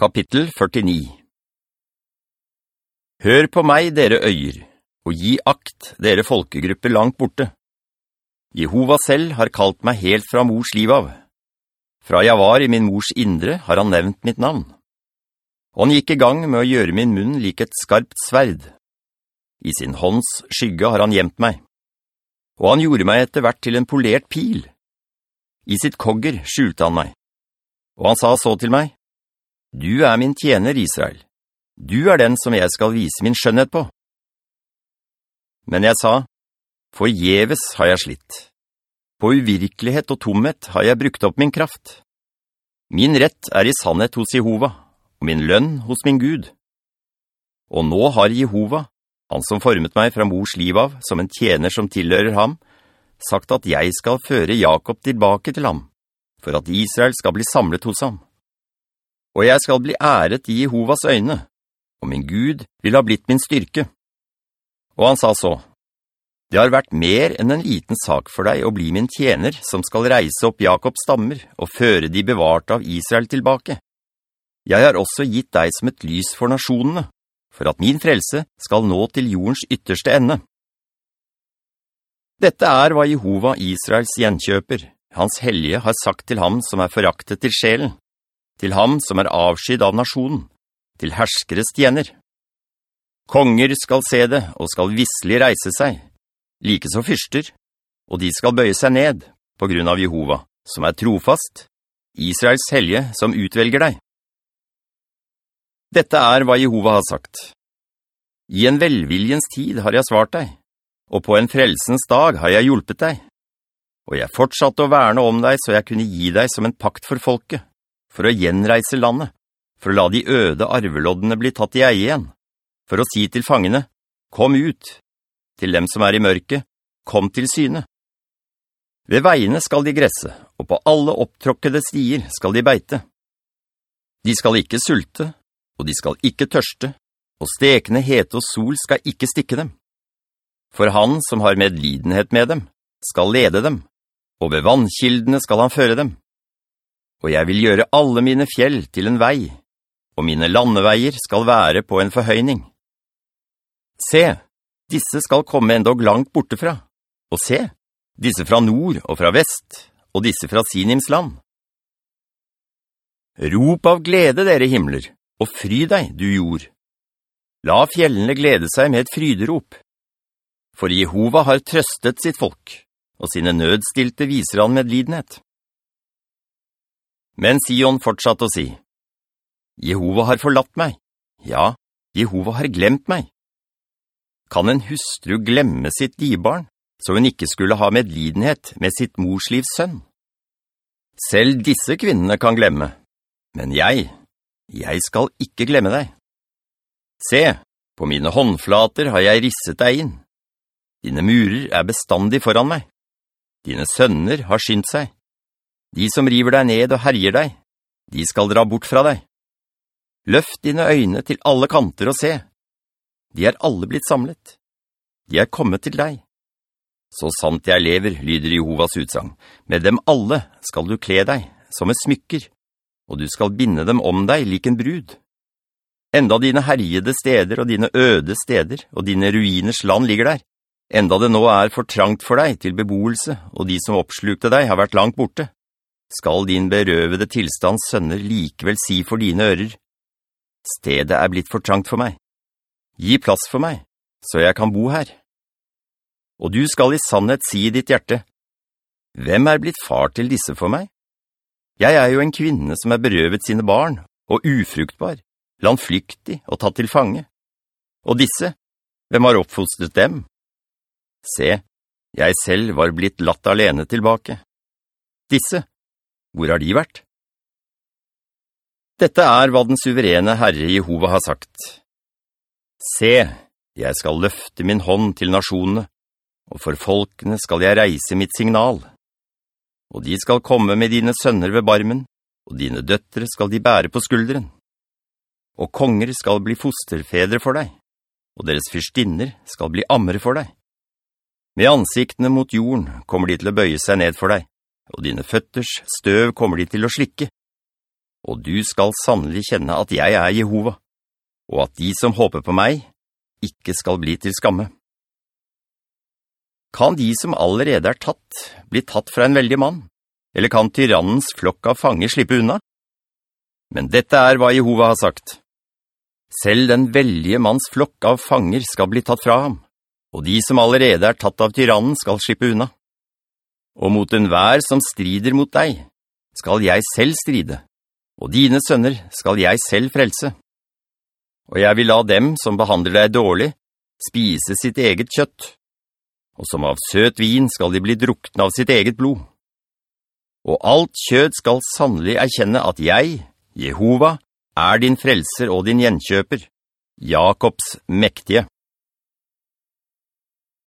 Kapittel 49 Hør på meg, dere øyer, og gi akt, dere folkegrupper langt borte. Jehova selv har kalt meg helt fra mors liv av. Fra jeg var i min mors indre har han nevnt mitt navn. Og han gikk i gang med å gjøre min munn lik et skarpt sverd. I sin hånds skygge har han gjemt meg. Og han gjorde meg etter hvert til en polert pil. I sitt kogger skjulte han meg. Og han sa så til meg, du er min tjener, Israel. Du er den som jeg skal vise min skjønnhet på. Men jeg sa, forgjeves har jeg slitt. På uvirkelighet og tomhet har jeg brukt opp min kraft. Min rett er i sannhet hos Jehova, og min lønn hos min Gud. Og nå har Jehova, han som formet meg fra mors liv av, som en tjener som tilhører ham, sagt at jeg skal føre Jakob tilbake til ham, for at Israel skal bli samlet hos ham og jeg skal bli æret i Jehovas øyne, og min Gud vil ha blitt min styrke. Og han sa så, «Det har vært mer enn en liten sak for deg å bli min tjener som skal reise opp Jakobs stammer og føre de bevarte av Israel tilbake. Jeg har også gitt deg som et lys for nasjonene, for at min frelse skal nå til jordens ytterste ende. Dette er hva Jehova Israels gjenkjøper, hans hellige, har sagt til ham som er foraktet til sjelen til ham som er avskydd av nasjonen, til herskeres tjener. Konger skal se det og skal visselig reise seg, like så fyrster, og de skal bøye seg ned på grunn av Jehova, som er trofast, Israels helge som utvelger deg. Dette er hva Jehova har sagt. I en velviljens tid har jeg svart deg, og på en frelsens dag har jeg hjulpet deg. Og jeg fortsatte å verne om deg så jeg kunne gi deg som en pakt for folket for å gjenreise landet, for å la de øde arveloddene bli tatt i eie igjen, for å si til fangene, kom ut, til dem som er i mørket, kom til syne. Ved veiene skal de gresse, og på alle opptråkkede stier skal de beite. De skal ikke sulte, og de skal ikke tørste, og stekende hete og sol skal ikke stikke dem. For han som har medlidenhet med dem, skal lede dem, og ved vannkildene skal han føre dem og jeg vil gjøre alle mine fjell til en vei, og mine landeveier skal være på en forhøyning. Se, disse skal komme endog langt bortefra, og se, disse fra nord og fra vest, og disse fra Sinims land. Rop av glede, dere himler, og fry deg, du jord. La fjellene glede seg med et fryderop. For Jehova har trøstet sitt folk, og sine nødstilte viser han med lidenhet. Men Sion fortsatte å si, Jehova har forlatt meg. Ja, Jehova har glemt meg. Kan en hustru glemme sitt dibarn, så hun ikke skulle ha medlidenhet med sitt morslivs sønn? Selv disse kvinnene kan glemme, men jeg, jeg skal ikke glemme deg. Se, på mine håndflater har jeg risset deg inn. Dine murer er bestandig foran meg. Dine sønner har skynt seg. De som river deg ned og herjer deg, de skal dra bort fra deg. Løft dine øyne til alle kanter og se. De er alle blitt samlet. De er kommet til deg. Så sant jeg lever, lyder Jehovas utsang. Med dem alle skal du kle deg, som et smykker, og du skal binde dem om deg lik en brud. Enda dine herjede steder og dine øde steder og dine ruiners land ligger der, enda det nå er for trangt for deg til beboelse, og de som oppslukte deg har vært langt borte skal din berøvede tilstands sønner likevel si for dine ører, «Stedet er blitt for trangt for meg. Gi plass for meg, så jeg kan bo her.» Og du skal i sannhet si i ditt hjerte, «Hvem er blitt far til disse for meg? Jeg er jo en kvinne som er berøvet sine barn, og ufruktbar, landflyktig og tatt til fange. Og disse, hvem har oppfostret dem? Se, jeg selv var blitt latt alene tilbake. Disse, hvor har de vært? Dette er hva den suverene Herre Jehova har sagt. Se, jeg skal løfte min hånd til nasjonene, og for folkene skal jeg reise mitt signal. Og de skal komme med dine sønner ved barmen, og dine døttere skal de bære på skulderen. Og konger skal bli fosterfedre for deg, og deres fyrstinner skal bli ammere for deg. Med ansiktene mot jorden kommer de til å bøye seg ned for deg, og dine føtters støv kommer de til å slikke. og du skal sannelig kjenne at jeg er Jehova, og at de som håper på meg, ikke skal bli til skamme. Kan de som allerede er tatt, bli tatt fra en veldig mann? Eller kan tyrannens flokk av fanger slippe unna? Men dette er hva Jehova har sagt. Selv den veldige manns flokk av fanger skal bli tatt fra ham, og de som allerede er tatt av tyrannen skal slippe unna. Og mot enhver som strider mot deg, skal jeg selv stride, og dine sønner skal jeg selv frelse. Og jeg vil la dem som behandler deg dårlig, spise sitt eget kjøtt, og som av søt vin skal de bli drukne av sitt eget blod. Og alt kjød skal sannelig erkjenne at jeg, Jehova, er din frelser og din gjenkjøper, Jakobs mektige.